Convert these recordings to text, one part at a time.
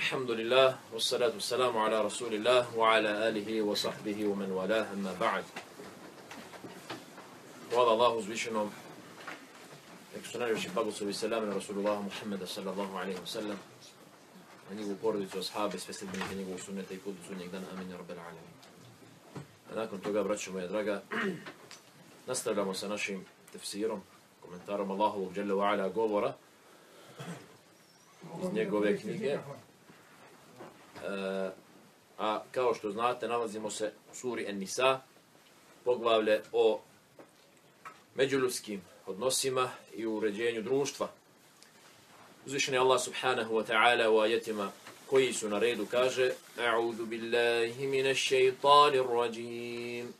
الحمد لله والصلاة والسلام على رسول الله وعلى آله وصحبه ومن والاه. أما بعد وعلى الله وزوشنهم يكسونا رشي بابو صلى الله عليه رسول الله محمد صلى الله عليه وسلم أني وقور ديتو أصحابي سفسد من هني وسنة يقول دسوني إقدان أمين رب العالمين أنا كنت أقاب رجل ويا درقا نستر لما سنشيم تفسيرهم كومنتارهم الله جل وعلا قوبرة iz njegove knjige. E, a kao što znate, nalazimo se u suri En-Nisa, poglavlje o međuljudskim odnosima i uređenju društva. Uzvišeni Allah subhanahu wa ta'ala u ajetima koji su na redu kaže A'udhu billahi minash shaitanir rajim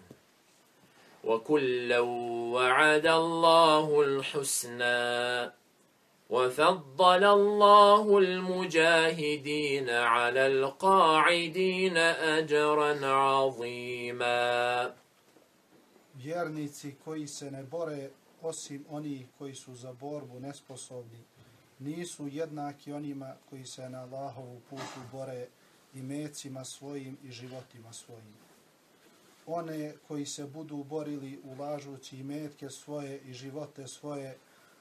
وكلا وعد الله الحسنى وفضل الله المجاهدين على القاعدين أجرا عظيما Vjernici koji se ne bore osim oni koji su za borbu nesposobni, nisu jednaki onima koji se na Allahovu putu bore i mecima svojim i životima svojim one koji se budu borili ulažući i metke svoje i živote svoje,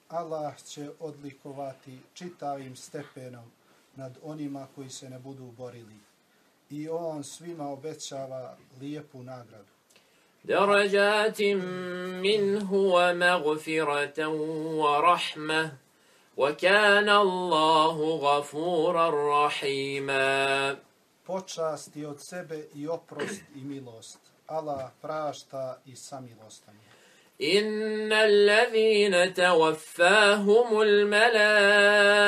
Allah će odlikovati čitavim stepenom nad onima koji se ne budu borili. I on svima obećava lijepu nagradu. درجات منه ومغفرة ورحمة وكان الله غفورا رحيما Počasti od sebe i oprost i milost. Allah prašta i samilostan je. إن الذين توفاهم الملائكة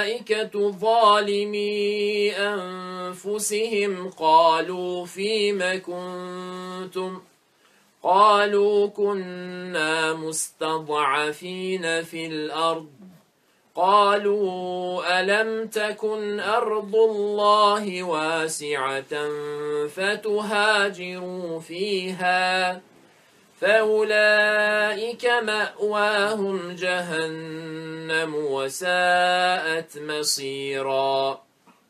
ظالمي أنفسهم قالوا فيم كنتم قالوا كنا مستضعفين في الأرض قالوا ألم تكن أرض الله واسعة فتهاجروا فيها فأولئك مأواهم جهنم وساءت مصيرا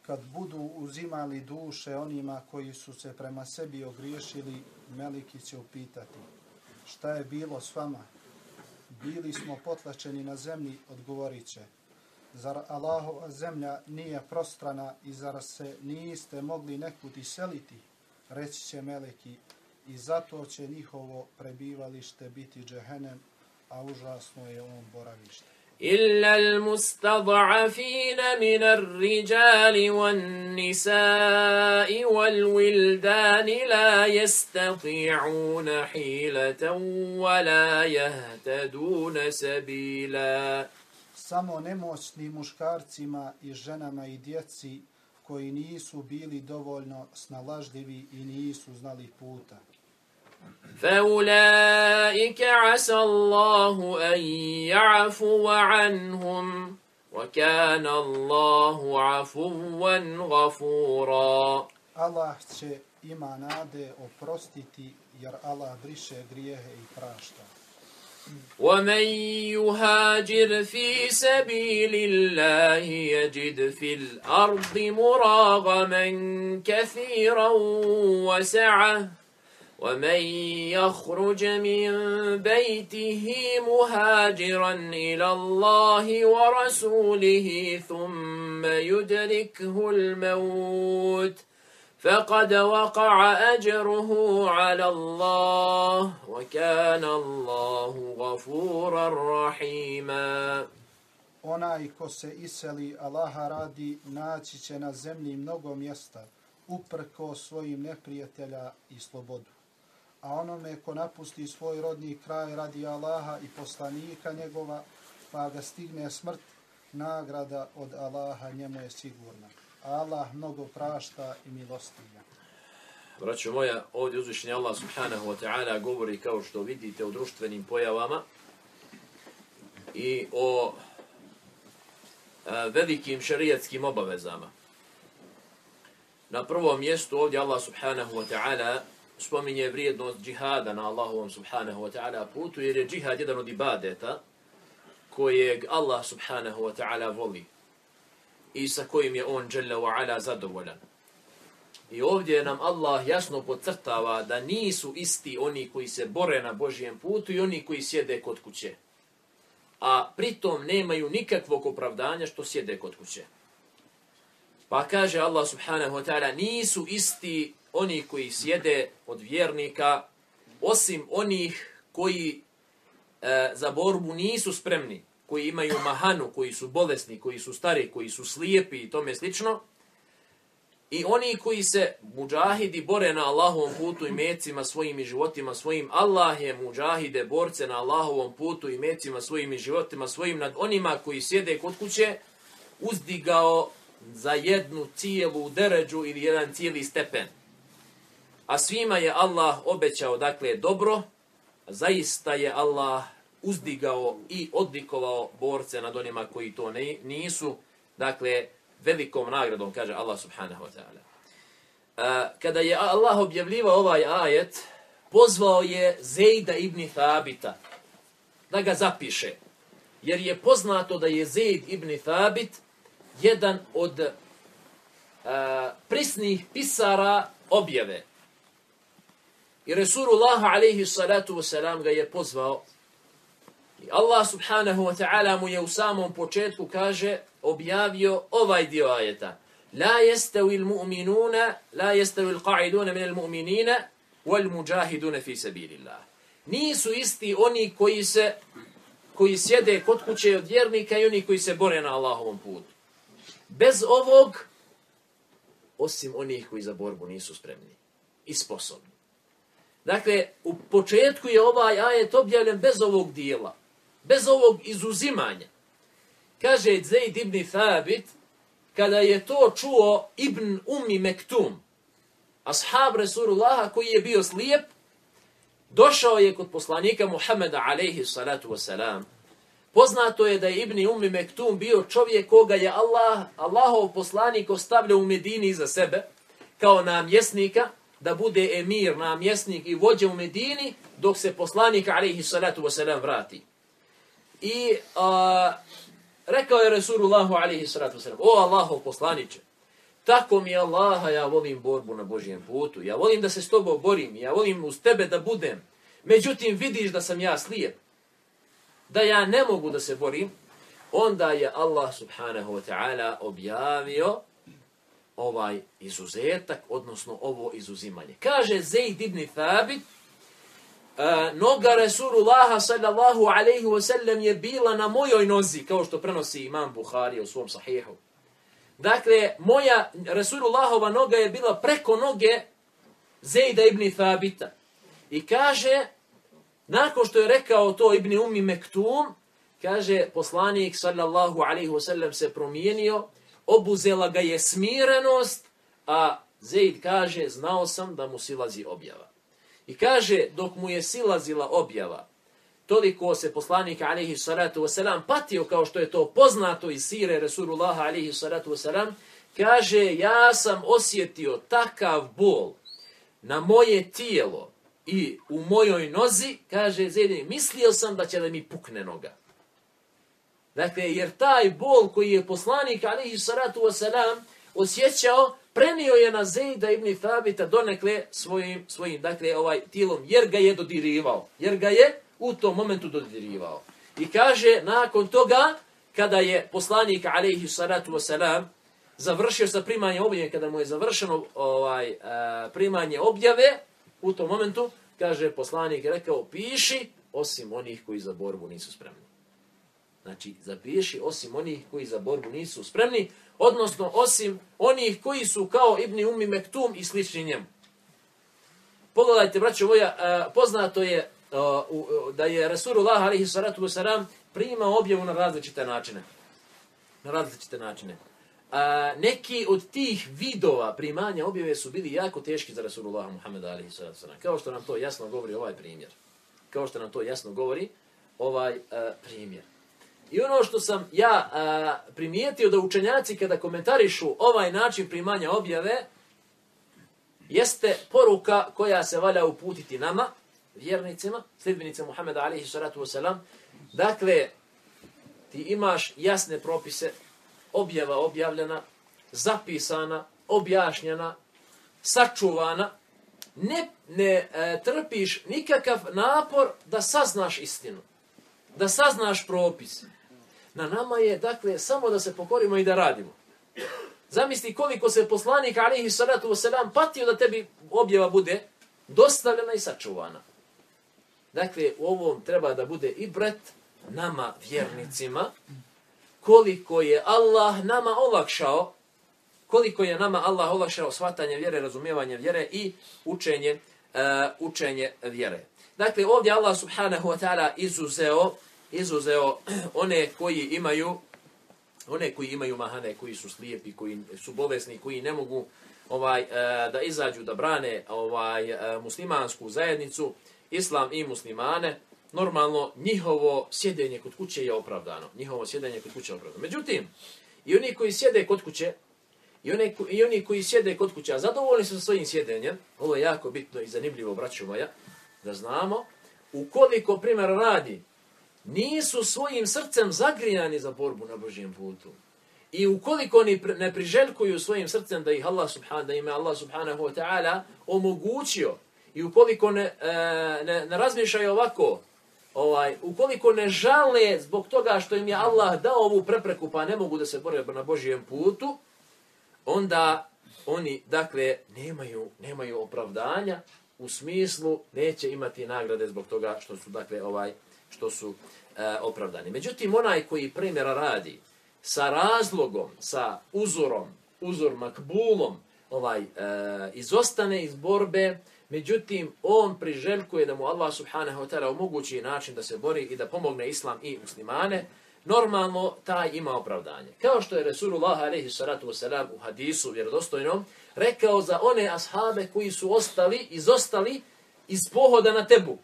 Kad budu uzimali duše onima koji su se prema sebi ogriješili, Meliki će upitati šta je bilo s vama? Bili smo potlačeni na zemlji, odgovorit će. Zar Allahova zemlja nije prostrana i zar se niste mogli nekud iseliti? Reći će meleki i zato će njihovo prebivalište biti džehenem, a užasno je on boravište. إلا المستضعفين من الرجال والنساء والولدان لا يستطيعون حيلة ولا يهتدون سبيلا Samo nemoćni muškarcima i ženama i djeci koji nisu bili dovoljno snalažljivi i nisu znali puta. فأولئك عسى الله أن يعفو عنهم وكان الله عفوا غفورا Allah će ima nade oprostiti jer Allah briše grijehe i prašta. ومن يهاجر في سبيل الله يجد في الأرض مراغما كثيرا وسعه ومن يخرج من بيته مهاجرا إلى الله ورسوله ثم يدركه الموت فقد وقع أجره على الله وكان الله غفورا رحيما Onaj ko se iseli Allaha radi, naći će na zemlji mnogo mjesta, uprko svojim neprijatelja i slobodu. A onome ko napusti svoj rodni kraj radi Allaha i poslanika njegova, pa ga stigne smrt, nagrada od Allaha njemu je sigurna. Allah mnogo prašta i milostivlja. Braćo moja, ovdje uzvišenje Allah subhanahu wa ta'ala govori kao što vidite o društvenim pojavama i o a, velikim šarijatskim obavezama. Na prvom mjestu ovdje Allah subhanahu wa ta'ala spominje vrijednost džihada na Allahovom subhanahu wa ta'ala putu, jer je džihad jedan od ibadeta kojeg Allah subhanahu wa ta'ala voli i sa kojim je on jalla wa ala zadovoljan. I ovdje nam Allah jasno podcrtava da nisu isti oni koji se bore na Božijem putu i oni koji sjede kod kuće. A pritom nemaju nikakvog opravdanja što sjede kod kuće. Pa kaže Allah subhanahu wa ta'ala, nisu isti oni koji sjede od vjernika, osim onih koji e, za borbu nisu spremni, koji imaju mahanu, koji su bolesni, koji su stari, koji su slijepi i tome slično, I oni koji se muđahidi bore na Allahovom putu i mecima svojim i životima svojim, Allah je muđahide borce na Allahovom putu i mecima svojim i životima svojim nad onima koji sjede kod kuće uzdigao za jednu cijelu deređu ili jedan cijeli stepen. A svima je Allah obećao, dakle, dobro, zaista je Allah uzdigao i odlikovao borce nad onima koji to ne, nisu, dakle, velikom nagradom, kaže Allah subhanahu wa ta'ala. E, kada je Allah objavljivao ovaj ajet, pozvao je Zejda ibn Thabita da ga zapiše. Jer je poznato da je Zejd ibn Thabit jedan od a, prisnih pisara objave. I Resulullah alaihi salatu wasalam ga je pozvao. I Allah subhanahu wa ta'ala mu je u samom početku kaže objavio ovaj dio ajeta. La jestavi l-mu'minuna, la jestavi l-qa'iduna min l-mu'minina, wal muđahiduna fi sabilillah. Nisu isti oni koji se koji sjede kod kuće od vjernika i oni koji se bore na Allahovom putu. Bez ovog, osim onih koji za borbu nisu spremni i sposobni. Dakle, u početku je ovaj ajet objavljen bez ovog dijela, bez ovog izuzimanja. Kaže Zaid ibn Thabit, kada je to čuo Ibn Ummi Mektum, ashab Resulullaha koji je bio slijep, došao je kod poslanika Muhammeda alaihi salatu wasalam. Poznato je da je Ibn Ummi Mektum bio čovjek koga je Allah, Allahov poslanik ostavljao u Medini za sebe, kao namjesnika, da bude emir, namjesnik i vođa u Medini, dok se poslanik alaihi salatu wasalam vrati. I a, Rekao je Resulullahu alaihi salatu wasalam, o Allahov poslaniće, tako mi Allaha, ja volim borbu na Božijem putu, ja volim da se s tobom borim, ja volim uz tebe da budem, međutim vidiš da sam ja slijep, da ja ne mogu da se borim, onda je Allah subhanahu wa ta'ala objavio ovaj izuzetak, odnosno ovo izuzimanje. Kaže Zaid ibn Thabit, Uh, noga Resulullaha sallallahu alaihi wa sallam je bila na mojoj nozi, kao što prenosi imam Buhari u svom sahihu. Dakle, moja Resulullahova noga je bila preko noge Zejda ibn Thabita. I kaže, nakon što je rekao to ibn Umi Mektum, kaže, poslanik sallallahu alaihi wa sallam se promijenio, obuzela ga je smirenost, a Zeid kaže, znao sam da mu silazi objava. I kaže, dok mu je silazila objava, toliko se poslanik alaihi salatu wasalam patio kao što je to poznato iz sire Resulullah alaihi salatu wasalam, kaže, ja sam osjetio takav bol na moje tijelo i u mojoj nozi, kaže Zedin, mislio sam da će da mi pukne noga. Dakle, jer taj bol koji je poslanik alihi salatu wasalam osjećao, prenio je na Zejda ibn Thabita donekle svojim, svojim dakle, ovaj tilom, jer ga je dodirivao. Jer ga je u tom momentu dodirivao. I kaže, nakon toga, kada je poslanik, alaihi salatu wasalam, završio sa primanje objave, kada mu je završeno ovaj, eh, primanje objave, u tom momentu, kaže, poslanik rekao, piši, osim onih koji za borbu nisu spremni. Znači, zapiši osim onih koji za borbu nisu spremni, odnosno osim onih koji su kao Ibni Umi Mektum i slični njemu. Pogledajte, braćo moja, e, poznato je e, e, da je Rasulullah alaihi salatu wasalam primao objavu na različite načine. Na različite načine. a, neki od tih vidova primanja objave su bili jako teški za Rasulullah Muhammed alaihi sallam. Kao što nam to jasno govori ovaj primjer. Kao što nam to jasno govori ovaj a, primjer. I ono što sam ja a, primijetio da učenjaci kada komentarišu ovaj način primanja objave, jeste poruka koja se valja uputiti nama, vjernicima, sljedbenicima Muhammeda alaihi salatu wasalam. Dakle, ti imaš jasne propise, objava objavljena, zapisana, objašnjena, sačuvana, ne, ne e, trpiš nikakav napor da saznaš istinu, da saznaš propis. Na nama je, dakle, samo da se pokorimo i da radimo. Zamisli koliko se poslanik, alihi salatu wasalam, patio da tebi objava bude dostavljena i sačuvana. Dakle, u ovom treba da bude i bret nama, vjernicima, koliko je Allah nama olakšao, koliko je nama Allah olakšao shvatanje vjere, razumijevanje vjere i učenje, uh, učenje vjere. Dakle, ovdje Allah subhanahu wa ta'ala izuzeo, izuzeo one koji imaju one koji imaju mahane, koji su slijepi, koji su bolesni, koji ne mogu ovaj e, da izađu da brane ovaj e, muslimansku zajednicu, islam i muslimane, normalno njihovo sjedenje kod kuće je opravdano. Njihovo sjedenje kod kuće je opravdano. Međutim, i oni koji sjede kod kuće, i oni, i oni koji sjede kod kuće, a zadovoljni su sa svojim sjedenjem, ovo je jako bitno i zanimljivo, braću moja, da znamo, ukoliko primjer radi, nisu svojim srcem zagrijani za borbu na Božijem putu. I ukoliko oni ne priželjkuju svojim srcem da ih Allah subhanahu, da ime Allah subhanahu wa ta'ala omogućio i ukoliko ne, e, ne, ne razmišljaju ovako, ovaj, ukoliko ne žale zbog toga što im je Allah dao ovu prepreku pa ne mogu da se bore na Božijem putu, onda oni, dakle, nemaju, nemaju opravdanja u smislu neće imati nagrade zbog toga što su, dakle, ovaj, što su e, opravdani. Međutim, onaj koji primjera radi sa razlogom, sa uzorom, uzor makbulom, ovaj, e, izostane iz borbe, Međutim, on priželjkuje da mu Allah subhanahu wa ta'ala omogući način da se bori i da pomogne islam i muslimane, normalno taj ima opravdanje. Kao što je Resulullah alaihi salatu wasalam u hadisu vjerodostojnom rekao za one ashabe koji su ostali, izostali iz pohoda na Tebuk.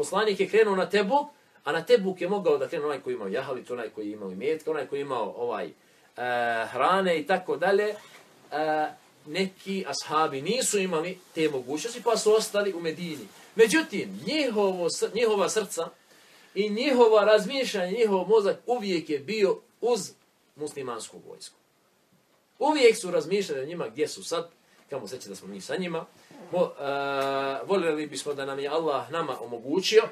Poslanik je krenuo na Tebuk, a na Tebuk je mogao da krenu onaj koji imao jahalit, onaj koji je imao imetka, onaj koji je imao ovaj, uh, hrane i tako dalje. Uh, neki ashabi nisu imali te mogućnosti, pa su ostali u Medini. Međutim, njihovo, njihova srca i njihova razmišljanja, njihov mozak uvijek je bio uz muslimansku vojsku. Uvijek su razmišljali o njima gdje su sad, kamo seće da smo mi sa njima. Mo, uh, eh, voljeli bismo da nam je Allah nama omogućio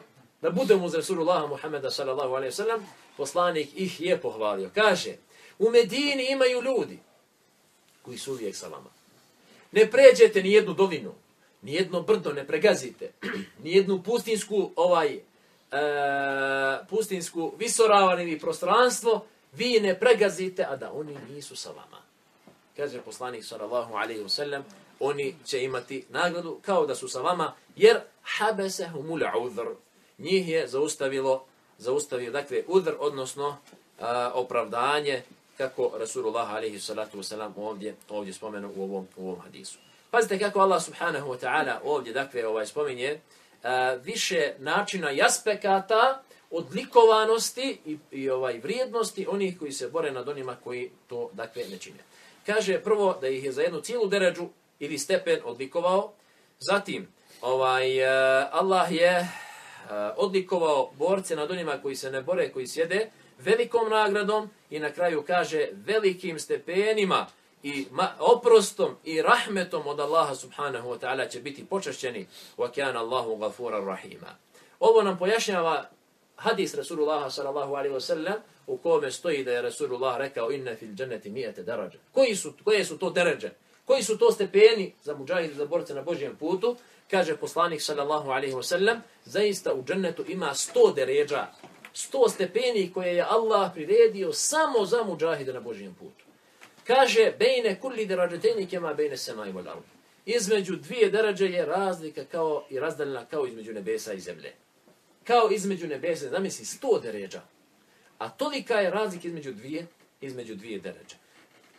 da budemo uz Rasulullah Muhammeda sallallahu alaihi sallam. Poslanik ih je pohvalio. Kaže, u Medini imaju ljudi koji su uvijek sa vama. Ne pređete ni jednu dolinu, ni jedno brdo ne pregazite, ni jednu pustinsku ovaj e, pustinsku visoravan ili prostranstvo, vi ne pregazite, a da oni nisu sa vama. Kaže poslanik sallallahu alaihi wasallam, oni će imati nagradu kao da su sa vama, jer habesehumul udhr. Njih je zaustavilo, zaustavio, dakle, udr, odnosno a, opravdanje, kako Rasulullah alaihi salatu wasalam ovdje, ovdje spomenu u ovom, u ovom hadisu. Pazite kako Allah subhanahu wa ta'ala ovdje, dakle, ovaj spominje a, više načina i aspekata odlikovanosti i, i ovaj vrijednosti onih koji se bore nad onima koji to, dakle, ne čine. Kaže prvo da ih je za jednu cijelu deređu ili stepen odlikovao, zatim ovaj eh, Allah je eh, odlikovao borce nad onima koji se ne bore, koji sjede, velikom nagradom i na kraju kaže velikim stepenima i oprostom i rahmetom od Allaha subhanahu wa ta'ala će biti počašćeni wa kana Allahu ghafuran rahima. Ovo nam pojašnjava hadis Rasulullah sallallahu alaihi wa sallam u kome stoji da je Rasulullah rekao inna fil dženneti mijete darađa. Koji su, koje su to darađe? Koji su to stepeni za muđahide, za borce na Božijem putu? Kaže poslanik sallallahu alaihi wa sallam, zaista u džennetu ima sto deređa, sto stepeni koje je Allah priredio samo za muđahide na Božijem putu. Kaže, bejne kulli derađeteni kema bejne sema i vodaru. Između dvije derađe je razlika kao i razdaljena kao između nebesa i zemlje. Kao između nebesa, zamisli, sto deređa. A tolika je razlika između dvije, između dvije deređe.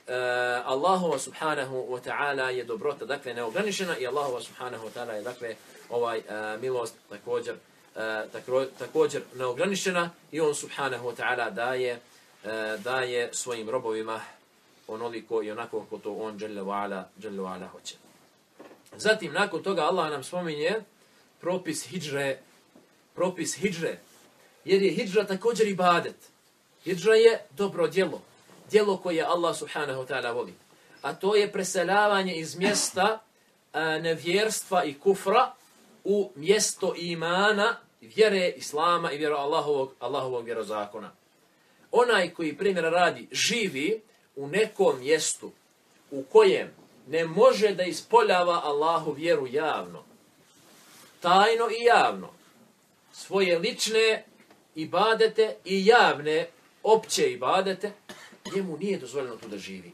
Eh, Allahova subhanahu wa ta'ala je dobrota, dakle, neograničena i Allahova subhanahu wa ta'ala je, dakle, ovaj uh, milost također, uh, također neograničena i on subhanahu wa ta'ala daje, uh, daje svojim robovima onoliko i onako kako to on dželle wa'ala, dželle wa'ala hoće. Zatim, nakon toga Allah nam spominje propis hijre, propis hijre, jer je hijra također ibadet. Hijra je dobro djelo, djelo koje Allah subhanahu wa ta'ala voli. A to je preseljavanje iz mjesta e, nevjerstva i kufra u mjesto imana, vjere Islama i vjera Allahovog, Allahovog vjerozakona. Onaj koji primjer radi, živi u nekom mjestu u kojem ne može da ispoljava Allahu vjeru javno, tajno i javno, svoje lične ibadete i javne opće ibadete, njemu nije dozvoljeno tu da živi.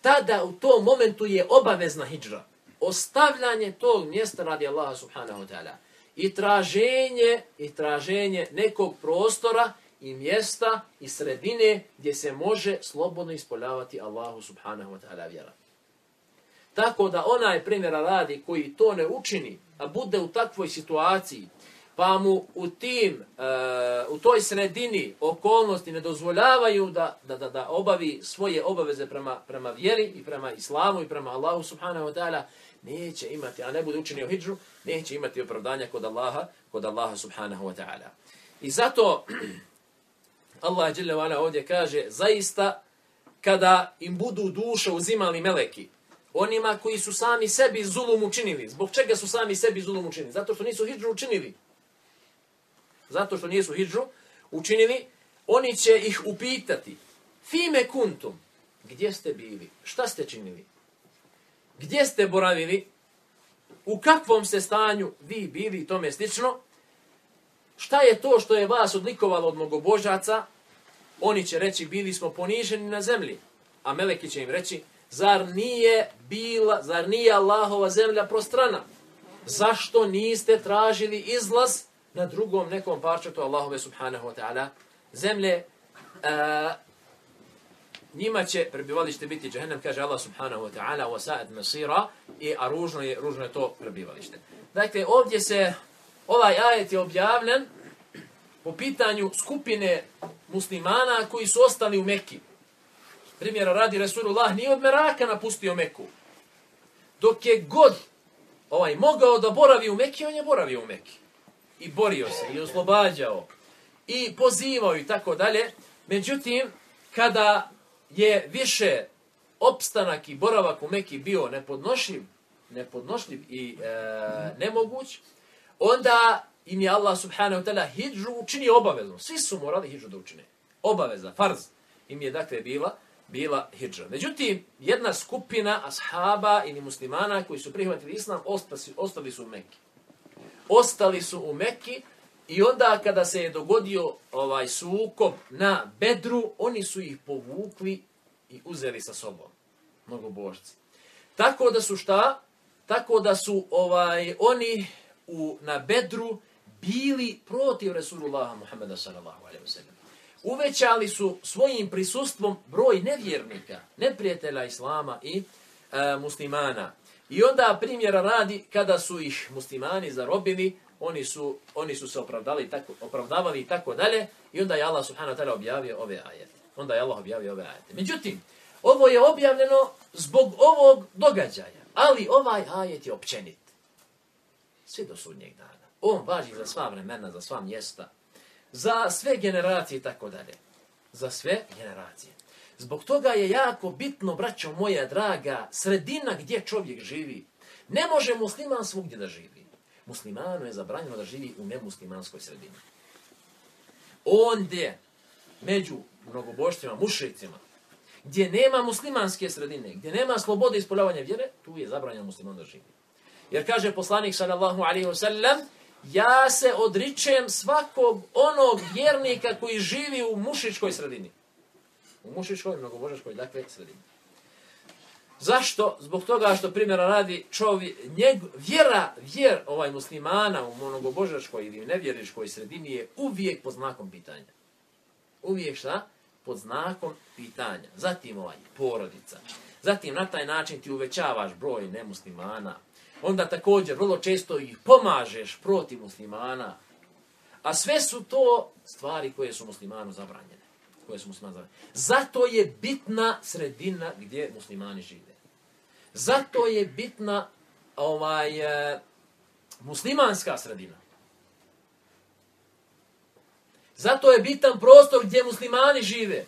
Tada u tom momentu je obavezna hijđra. Ostavljanje tog mjesta radi Allaha subhanahu wa ta'ala. I traženje, i traženje nekog prostora i mjesta i sredine gdje se može slobodno ispoljavati Allahu subhanahu wa ta'ala vjera. Tako da onaj primjera radi koji to ne učini, a bude u takvoj situaciji, pa mu u tim, e, u toj sredini okolnosti ne dozvoljavaju da, da, da, da obavi svoje obaveze prema, prema vjeri i prema islamu i prema Allahu subhanahu wa ta'ala, neće imati, a ne bude učinio hijđu, neće imati opravdanja kod Allaha, kod Allaha subhanahu wa ta'ala. I zato Allah dželle je ovdje kaže, zaista kada im budu duše uzimali meleki, onima koji su sami sebi zulum učinili. Zbog čega su sami sebi zulum učinili? Zato što nisu hijđu učinili. Zato što nisu hijđu učinili, oni će ih upitati. Fime kuntum, gdje ste bili? Šta ste činili? Gdje ste boravili? U kakvom se stanju vi bili i tome slično? Šta je to što je vas odlikovalo od mnogobožaca? Oni će reći, bili smo poniženi na zemlji. A meleki će im reći, zar nije bila, zar nije Allahova zemlja prostrana? Zašto niste tražili izlaz na drugom nekom parčetu Allahove subhanahu wa ta'ala zemlje? Uh, njima će prebivalište biti džahennem, kaže Allah subhanahu wa ta'ala, wa sa'ad masira, i, a ružno je, ružno je to prebivalište. Dakle, ovdje se, ovaj ajet je objavljen po pitanju skupine muslimana koji su ostali u Mekki primjera radi Resulullah, nije od Meraka napustio Meku. Dok je god ovaj mogao da boravi u Mekki, on je boravio u Mekki. I borio se, i oslobađao, i pozivao i tako dalje. Međutim, kada je više opstanak i boravak u Meki bio nepodnošljiv, nepodnošljiv i e, nemoguć, onda im je Allah subhanahu wa ta'ala hijđu učinio obavezno. Svi su morali hijđu da učine. Obaveza, farz im je dakle bila bila hijđa. Međutim, jedna skupina ashaba ili muslimana koji su prihvatili islam, ostali, ostali su u Mekki. Ostali su u Mekki i onda kada se je dogodio ovaj sukob na Bedru, oni su ih povukli i uzeli sa sobom. Mnogo božci. Tako da su šta? Tako da su ovaj oni u, na Bedru bili protiv Resulullaha Muhammeda sallallahu alaihi wa sallam uvećali su svojim prisustvom broj nevjernika, neprijatelja Islama i e, muslimana. I onda primjera radi, kada su ih muslimani zarobili, oni su, oni su se opravdali tako, opravdavali i tako dalje, i onda je Allah subhanahu wa ta'ala objavio ove ajete. Onda je Allah objavio ove ajete. Međutim, ovo je objavljeno zbog ovog događaja, ali ovaj ajet je općenit. Sve do sudnjeg dana. On važi za sva vremena, za sva mjesta, za sve generacije i tako dalje. Za sve generacije. Zbog toga je jako bitno, braćo moja draga, sredina gdje čovjek živi. Ne može musliman svugdje da živi. Muslimanu je zabranjeno da živi u nemuslimanskoj sredini. Ondje, među mnogoboštvima, mušicima, gdje nema muslimanske sredine, gdje nema slobode ispoljavanja vjere, tu je zabranjeno musliman da živi. Jer kaže poslanik sallallahu alaihi wasallam, ja se odričem svakog onog vjernika koji živi u mušičkoj sredini. U mušičkoj, mnogobožačkoj, dakle, sredini. Zašto? Zbog toga što primjera radi čovi, njeg, vjera, vjer ovaj muslimana u mnogobožačkoj ili nevjeričkoj sredini je uvijek pod znakom pitanja. Uvijek šta? pod znakom pitanja. Zatim ovaj porodica. Zatim na taj način ti uvećavaš broj nemuslimana. Onda također vrlo često ih pomažeš protiv muslimana. A sve su to stvari koje su muslimanu zabranjene. Koje su muslimani. Zato je bitna sredina gdje muslimani žive. Zato je bitna ovaj e, muslimanska sredina. Zato je bitan prostor gdje muslimani žive.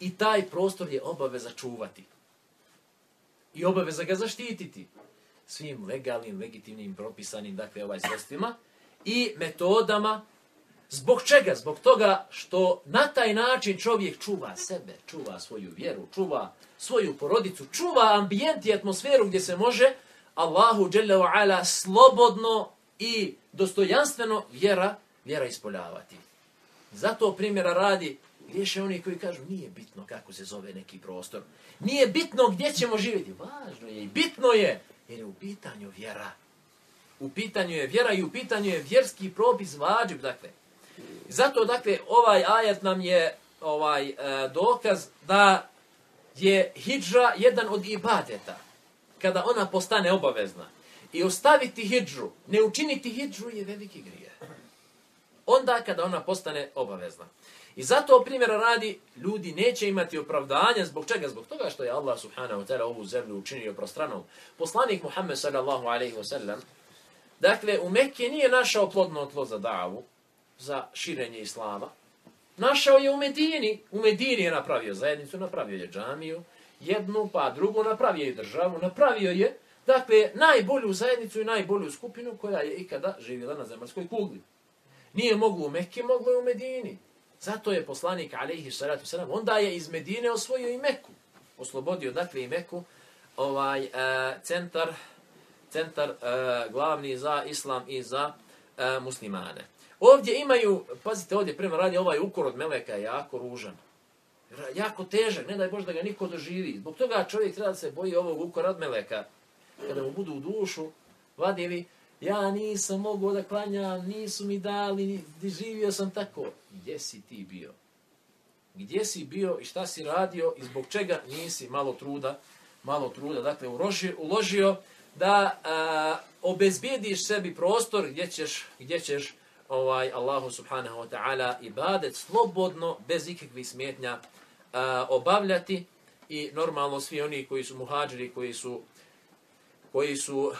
I taj prostor je obaveza čuvati. I obaveza ga zaštititi svim legalnim, legitimnim, propisanim, dakle, ovaj sredstvima i metodama. Zbog čega? Zbog toga što na taj način čovjek čuva sebe, čuva svoju vjeru, čuva svoju porodicu, čuva ambijent i atmosferu gdje se može Allahu dželle ala slobodno i dostojanstveno vjera, vjera ispoljavati. Zato primjera radi griješe oni koji kažu nije bitno kako se zove neki prostor. Nije bitno gdje ćemo živjeti. Važno je i bitno je jer je u pitanju vjera. U pitanju je vjera i u pitanju je vjerski propis vađib. Dakle. Zato dakle ovaj ajet nam je ovaj e, dokaz da je hidža jedan od ibadeta. Kada ona postane obavezna. I ostaviti hidžu, ne učiniti hidžu je veliki grije. Onda kada ona postane obavezna. I zato primjera radi, ljudi neće imati opravdanja zbog čega? Zbog toga što je Allah subhanahu wa ta'ala ovu zemlju učinio prostranom. Poslanik Muhammed sallallahu alaihi wa sallam, dakle, u Mekke nije našao plodno tlo za davu, za širenje islama. Našao je u Medini. U Medini je napravio zajednicu, napravio je džamiju, jednu pa drugu, napravio je državu, napravio je, dakle, najbolju zajednicu i najbolju skupinu koja je ikada živjela na zemaljskoj kugli. Nije moglo u Mekke, moglo je u Medini. Zato je poslanik alejhi salatu salam, onda je iz Medine osvojio i Meku. Oslobodio dakle i Meku, ovaj e, centar centar e, glavni za islam i za e, muslimane. Ovdje imaju, pazite ovdje prema radi ovaj ukor od meleka je jako ružan. Jako težak, ne daj Bože da ga niko doživi. Zbog toga čovjek treba da se boji ovog ukora od meleka. Kada mu budu u dušu, vadili, ja nisam mogao da klanjam, nisu mi dali, živio sam tako. Gdje si ti bio? Gdje si bio i šta si radio i zbog čega nisi malo truda, malo truda, dakle uložio, uložio da a, obezbijediš sebi prostor gdje ćeš, gdje ćeš ovaj Allahu subhanahu wa ta'ala ibadet slobodno, bez ikakvih smjetnja a, eh, obavljati i normalno svi oni koji su muhađiri, koji su koji su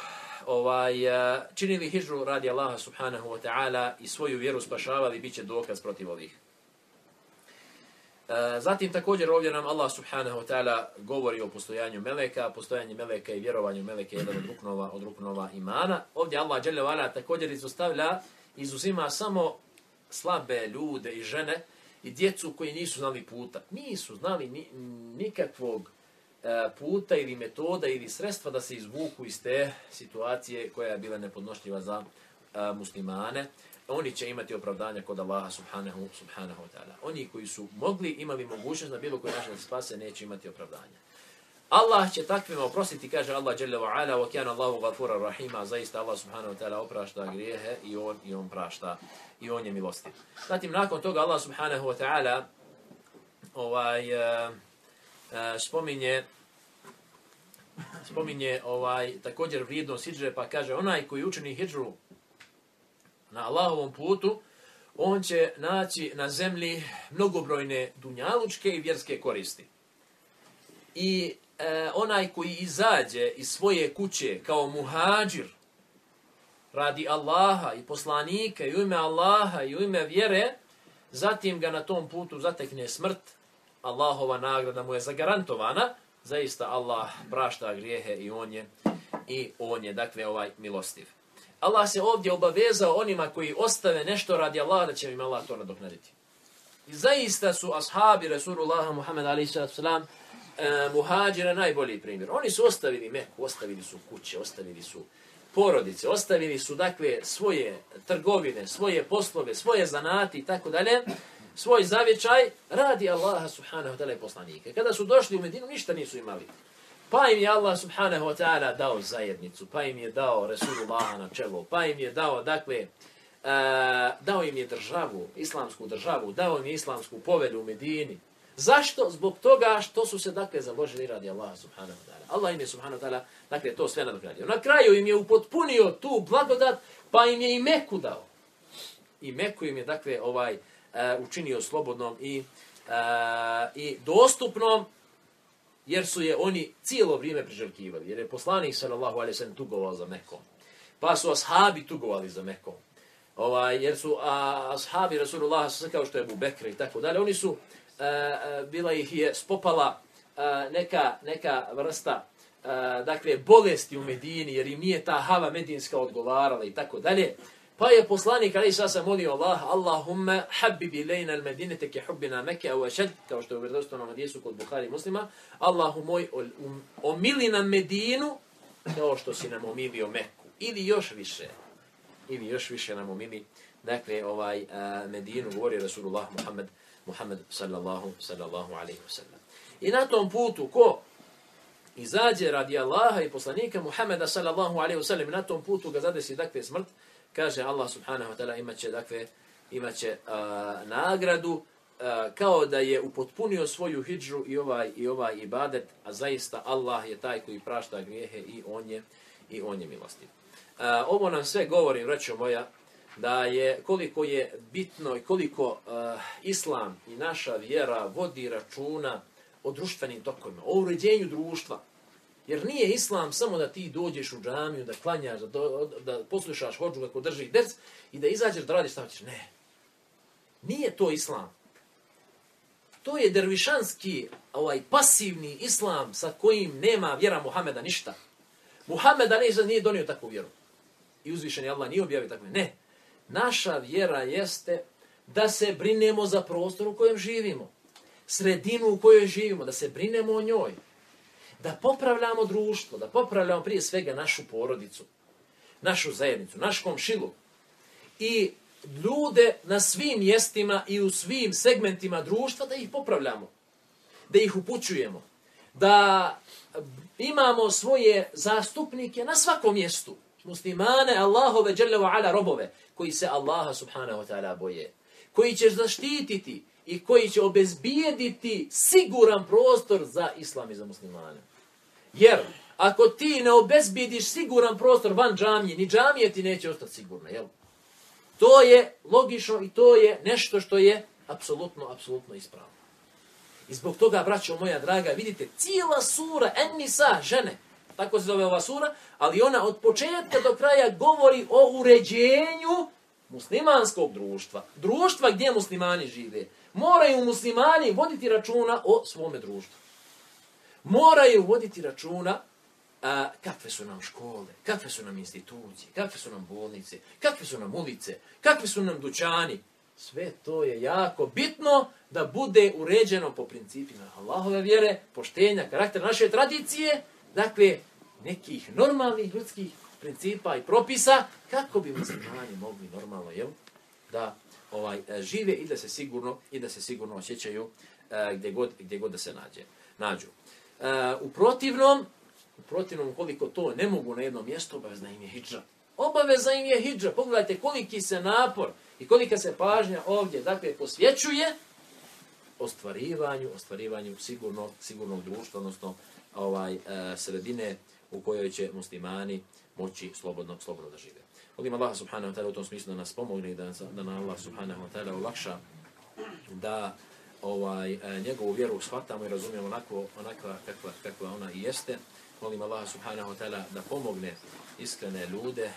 ovaj eh, činili hijru radi Allaha subhanahu wa ta'ala i svoju vjeru spašavali, biće dokaz protiv ovih. Eh, zatim također ovdje nam Allah subhanahu wa ta'ala govori o postojanju meleka, postojanje meleka i vjerovanju meleka je jedan od ruknova, od ruknova imana. Ovdje Allah dželle vala također izostavlja, izuzima samo slabe ljude i žene i djecu koji nisu znali puta. Nisu znali ni, nikakvog E, puta ili metoda ili sredstva da se izvuku iz te situacije koja je bila nepodnošljiva za e, muslimane, oni će imati opravdanja kod Allaha subhanahu, subhanahu wa ta'ala. Oni koji su mogli, imali mogućnost na bilo koji način da se spase, neće imati opravdanja. Allah će takvima oprostiti, kaže Allah dželle ve ala, wa kjana Allahu gafura rahima, zaista Allah subhanahu wa ta'ala oprašta grijehe i on, i on prašta i on je milostiv. Zatim nakon toga Allah subhanahu wa ta'ala ovaj, uh, uh, spominje spominje ovaj također vrijednost sidže pa kaže onaj koji učini hidžru na Allahovom putu, on će naći na zemlji mnogobrojne dunjalučke i vjerske koristi. I e, onaj koji izađe iz svoje kuće kao muhađir radi Allaha i poslanika i u ime Allaha i u ime vjere, zatim ga na tom putu zatekne smrt, Allahova nagrada mu je zagarantovana, zaista Allah prašta grijehe i on je i on je dakle ovaj milostiv. Allah se ovdje obavezao onima koji ostave nešto radi Allah da će im Allah to nadoknaditi. I zaista su ashabi Rasulullah Muhammed alaihi sallam e, muhađira najbolji primjer. Oni su ostavili Meku, ostavili su kuće, ostavili su porodice, ostavili su dakle svoje trgovine, svoje poslove, svoje zanati i tako dalje svoj zavičaj radi Allaha subhanahu wa ta'ala i poslanike. Kada su došli u Medinu, ništa nisu imali. Pa im je Allah subhanahu wa ta'ala dao zajednicu, pa im je dao Resulullah na čelo, pa im je dao, dakle, e, dao im je državu, islamsku državu, dao im je islamsku povelju u Medini. Zašto? Zbog toga što su se dakle založili radi Allah subhanahu wa ta'ala. Allah im je subhanahu wa ta'ala dakle to sve nadoknadio. Na kraju im je upotpunio tu blagodat, pa im je i Meku dao. I Meku im je dakle ovaj uh, učinio slobodnom i uh, i dostupnom jer su je oni cijelo vrijeme priželjkivali. Jer je poslanik sallallahu alejhi ve sellem tugovao za Mekom. Pa su ashabi tugovali za Mekom. Ovaj, jer su a, ashabi Rasulullah kao što je Abu Bekr i tako dalje, oni su E, e, bila ih je spopala e, neka, neka vrsta dakle, bolesti u Medini, jer im nije ta hava medinska odgovarala i tako dalje. Pa je poslanik Ali sa sam molio Allah, Allahumma habib ilajna al medinete ke hubbina meke au ašad, kao što je u vredostanom hadisu kod Bukhari muslima, Allahu moj, um, omili nam Medinu, kao što si nam omilio Meku. Ili još više. Ili još više nam omili. Dakle, ovaj uh, Medinu govori Rasulullah Muhammed Muhammed sallallahu, sallallahu alaihi wa sallam. I na tom putu, ko izađe radi Allaha i poslanika Muhammeda sallallahu alaihi wa sallam, na tom putu ga zadesi dakle smrt, kaže Allah subhanahu wa ta'ala imaće dakle, imaće uh, nagradu, uh, kao da je upotpunio svoju hidžu i ovaj i ovaj ibadet, a zaista Allah je taj koji prašta grijehe i on je i on je milostiv. Uh, ovo nam sve govori, reću moja, da je koliko je bitno i koliko uh, islam i naša vjera vodi računa o društvenim tokovima, o uređenju društva. Jer nije islam samo da ti dođeš u džamiju, da klanjaš, da, do, da poslušaš hođu kako drži ders i da izađeš da radiš šta hoćeš. Ne. Nije to islam. To je dervišanski, ovaj pasivni islam sa kojim nema vjera Muhameda ništa. Muhameda nije donio takvu vjeru. I uzvišeni Allah nije objavio takvu. Ne. Naša vjera jeste da se brinemo za prostor u kojem živimo. Sredinu u kojoj živimo, da se brinemo o njoj. Da popravljamo društvo, da popravljamo prije svega našu porodicu, našu zajednicu, naš komšilu. I ljude na svim mjestima i u svim segmentima društva da ih popravljamo. Da ih upućujemo. Da imamo svoje zastupnike na svakom mjestu muslimane, Allahove, dželle wa ala, robove, koji se Allaha subhanahu wa ta'ala boje, koji će zaštititi i koji će obezbijediti siguran prostor za islam i za muslimane. Jer, ako ti ne obezbijediš siguran prostor van džamije, ni džamije ti neće ostati sigurno, jel? To je logično i to je nešto što je apsolutno, apsolutno ispravno. I zbog toga, braćo moja draga, vidite, cijela sura, en nisa, žene, tako se zove ova sura, ali ona od početka do kraja govori o uređenju muslimanskog društva. Društva gdje muslimani žive. Moraju muslimani voditi računa o svome društvu. Moraju voditi računa a, kakve su nam škole, kakve su nam institucije, kakve su nam bolnice, kakve su nam ulice, kakve su nam dućani. Sve to je jako bitno da bude uređeno po principima Allahove vjere, poštenja, karaktera naše tradicije, dakle, nekih normalnih ljudskih principa i propisa, kako bi muslimani mogli normalno, jel, da ovaj e, žive i da se sigurno i da se sigurno osjećaju uh, gdje god gdje god da se nađe nađu. Uh, u protivnom u protivnom koliko to ne mogu na jedno mjesto obavezna im je hidža obaveza im je hidža pogledajte koliki se napor i kolika se pažnja ovdje dakle posvećuje ostvarivanju ostvarivanju sigurno sigurnog društva odnosno ovaj e, sredine u kojoj će muslimani moći slobodno, slobodno da žive. Molim Allah subhanahu wa ta'ala u tom smislu da nas pomogne da, da nam Allah subhanahu wa ta'ala olakša da ovaj e, njegovu vjeru shvatamo i razumijemo onako, onakva kakva, kakva ona i jeste. Molim Allah subhanahu wa ta'ala da pomogne iskrene ljude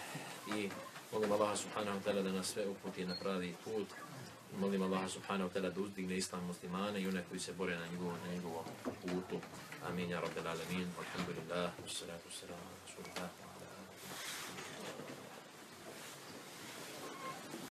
i molim Allah subhanahu wa ta'ala da nas sve uputi na pravi put. Molim Allah subhanahu wa ta'ala da uzdigne islam muslimane i one koji se bore na njegovom, na njegovom putu. آمين يا رب العالمين والحمد لله والصلاة والسلام على رسول الله.